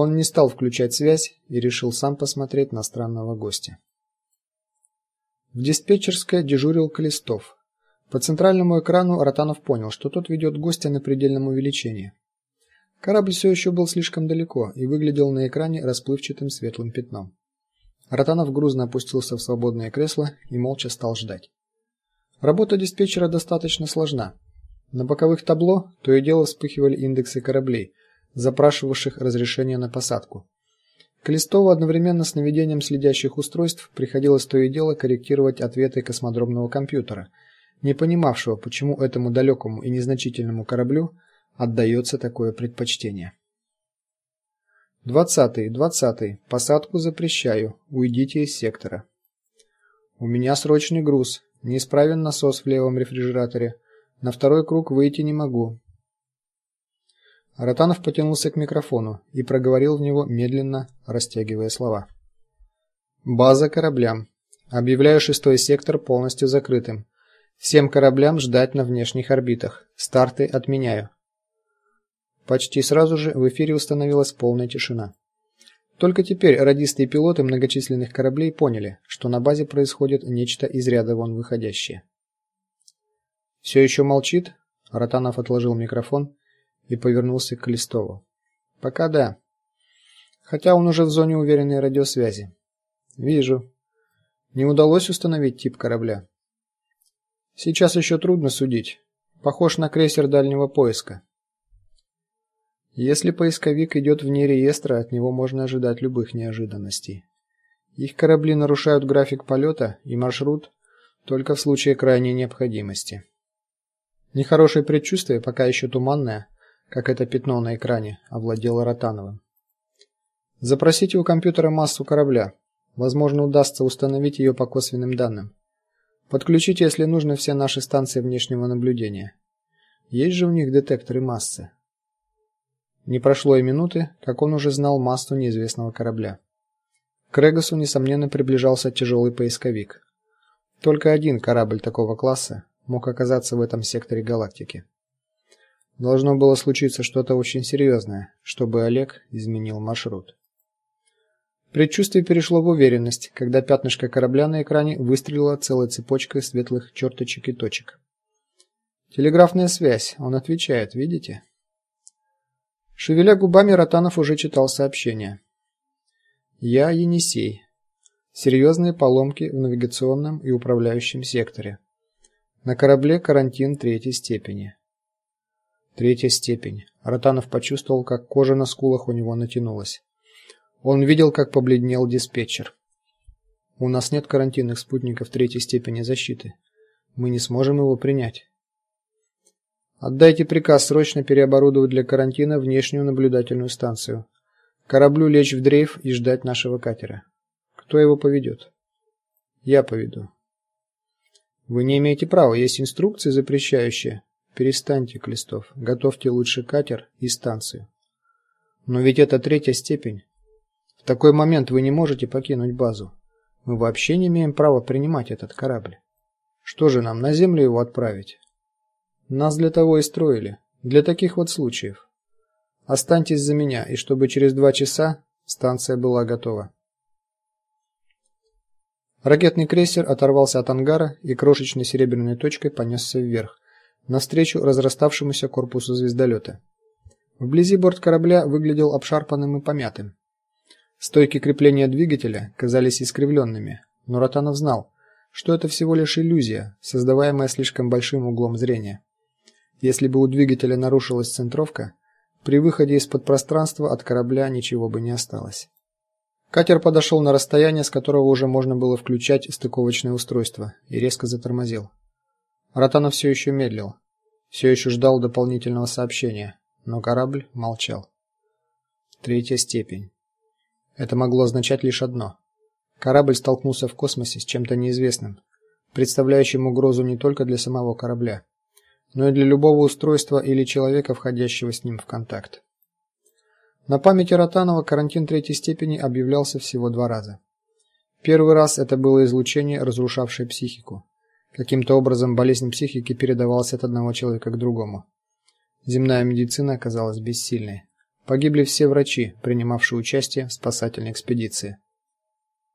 Он не стал включать связь и решил сам посмотреть на странного гостя. В диспетчерской дежурил Колестов. По центральному экрану Ротанов понял, что тот ведет гостя на предельном увеличении. Корабль все еще был слишком далеко и выглядел на экране расплывчатым светлым пятном. Ротанов грузно опустился в свободное кресло и молча стал ждать. Работа диспетчера достаточно сложна. На боковых табло то и дело вспыхивали индексы кораблей, запрашивавших разрешение на посадку. Колестову одновременно с наведением следящих устройств приходилось то и дело корректировать ответы космодромного компьютера – не понимавшего, почему этому далекому и незначительному кораблю отдается такое предпочтение. Двадцатый, двадцатый. Посадку запрещаю. Уйдите из сектора. У меня срочный груз. Неисправен насос в левом рефрижераторе. На второй круг выйти не могу. Ротанов потянулся к микрофону и проговорил в него медленно, растягивая слова. База кораблям. Объявляю шестой сектор полностью закрытым. Всем кораблям ждать на внешних орбитах. Старты отменяю. Почти сразу же в эфире установилась полная тишина. Только теперь радисты и пилоты многочисленных кораблей поняли, что на базе происходит нечто из ряда вон выходящее. «Все еще молчит? Ротанов отложил микрофон и повернулся к Листову. Пока да. Хотя он уже в зоне уверенной радиосвязи. Вижу. Не удалось установить тип корабля. Сейчас еще трудно судить. Похож на крейсер дальнего поиска. Если поисковик идет вне реестра, от него можно ожидать любых неожиданностей. Их корабли нарушают график полета и маршрут только в случае крайней необходимости. Нехорошее предчувствие, пока еще туманное, как это пятно на экране, овладело Ротановым. Запросите у компьютера массу корабля. Возможно, удастся установить ее по косвенным данным. Подключите, если нужно, все наши станции внешнего наблюдения. Есть же у них детекторы массы. Не прошло и минуты, как он уже знал массу неизвестного корабля. К Регасу несомненно приближался тяжелый поисковик. Только один корабль такого класса мог оказаться в этом секторе галактики. Должно было случиться что-то очень серьезное, чтобы Олег изменил маршрут. Предчувствие перешло в уверенность, когда пятнышко корабля на экране выстрелило целой цепочкой светлых черточек и точек. Телеграфная связь. Он отвечает, видите? Шевеля губами, Ротанов уже читал сообщение. Я Енисей. Серьезные поломки в навигационном и управляющем секторе. На корабле карантин третьей степени. Третья степень. Ротанов почувствовал, как кожа на скулах у него натянулась. Он видел, как побледнел диспетчер. У нас нет карантинных спутников третьей степени защиты. Мы не сможем его принять. Отдайте приказ срочно переоборудовать для карантина внешнюю наблюдательную станцию. Кораблю лечь в дрейф и ждать нашего катера. Кто его поведет? Я поведу. Вы не имеете права, есть инструкции, запрещающие. Перестаньте, Клестов. Готовьте лучше катер и станцию. Но ведь это третья степень такой момент вы не можете покинуть базу. Мы вообще не имеем права принимать этот корабль. Что же нам на землю его отправить? Нас для того и строили, для таких вот случаев. Останьтесь за меня, и чтобы через два часа станция была готова. Ракетный крейсер оторвался от ангара и крошечной серебряной точкой понесся вверх, навстречу разраставшемуся корпусу звездолета. Вблизи борт корабля выглядел обшарпанным и помятым. Стойки крепления двигателя казались искривленными, но Ротанов знал, что это всего лишь иллюзия, создаваемая слишком большим углом зрения. Если бы у двигателя нарушилась центровка, при выходе из-под пространства от корабля ничего бы не осталось. Катер подошел на расстояние, с которого уже можно было включать стыковочное устройство, и резко затормозил. Ротанов все еще медлил, все еще ждал дополнительного сообщения, но корабль молчал. Третья степень. Это могло означать лишь одно: корабль столкнулся в космосе с чем-то неизвестным, представляющим угрозу не только для самого корабля, но и для любого устройства или человека, входящего с ним в контакт. На памяти Ротанова карантин третьей степени объявлялся всего два раза. Первый раз это было излучение, разрушавшее психику. Каким-то образом болезнь психики передавалась от одного человека к другому. Земная медицина оказалась бессильной. Погибли все врачи, принимавшие участие в спасательной экспедиции.